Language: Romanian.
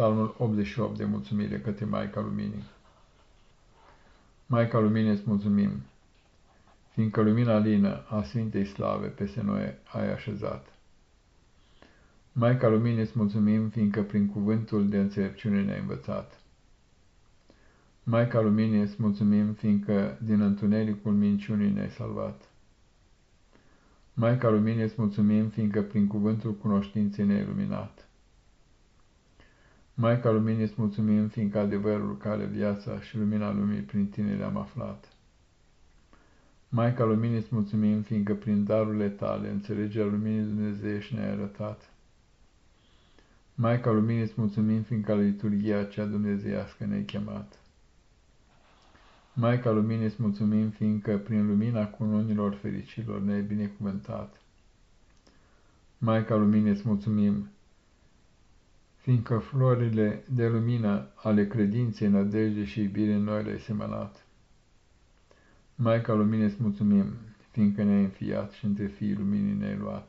Psalmul 88 de mulțumire către Maica Luminii. Maica Luminii îți mulțumim, fiindcă lumina lină a Sfintei Slave peste noi ai așezat. Maica Luminii îți mulțumim, fiindcă prin cuvântul de înțelepciune ne-ai învățat. Maica Luminii îți mulțumim, fiindcă din întunericul minciunii ne-ai salvat. Maica Luminii îți mulțumim, fiindcă prin cuvântul cunoștinței ne-ai luminat. Maica Luminii îți mulțumim, fiindcă adevărul, care viața și lumina lumii prin tine le-am aflat. Maica Luminii îți mulțumim, fiindcă prin darurile tale înțelegerea luminii Dumnezeiești ne-ai arătat. Maica Luminii îți mulțumim, fiindcă la liturghia cea dumnezeiască ne-ai chemat. Maica Luminii îți mulțumim, fiindcă prin lumina cununilor fericilor ne-ai binecuvântat. Maica Luminii îți mulțumim, fiindcă florile de lumină ale credinței, nădejde și iubire în noi le-ai semănat. Maica Luminii îți mulțumim, fiindcă ne-ai înfiat și între fiii luminii ne-ai luat.